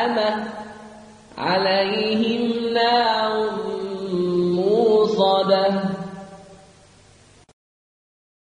المشأمة عليهم نار موصدة.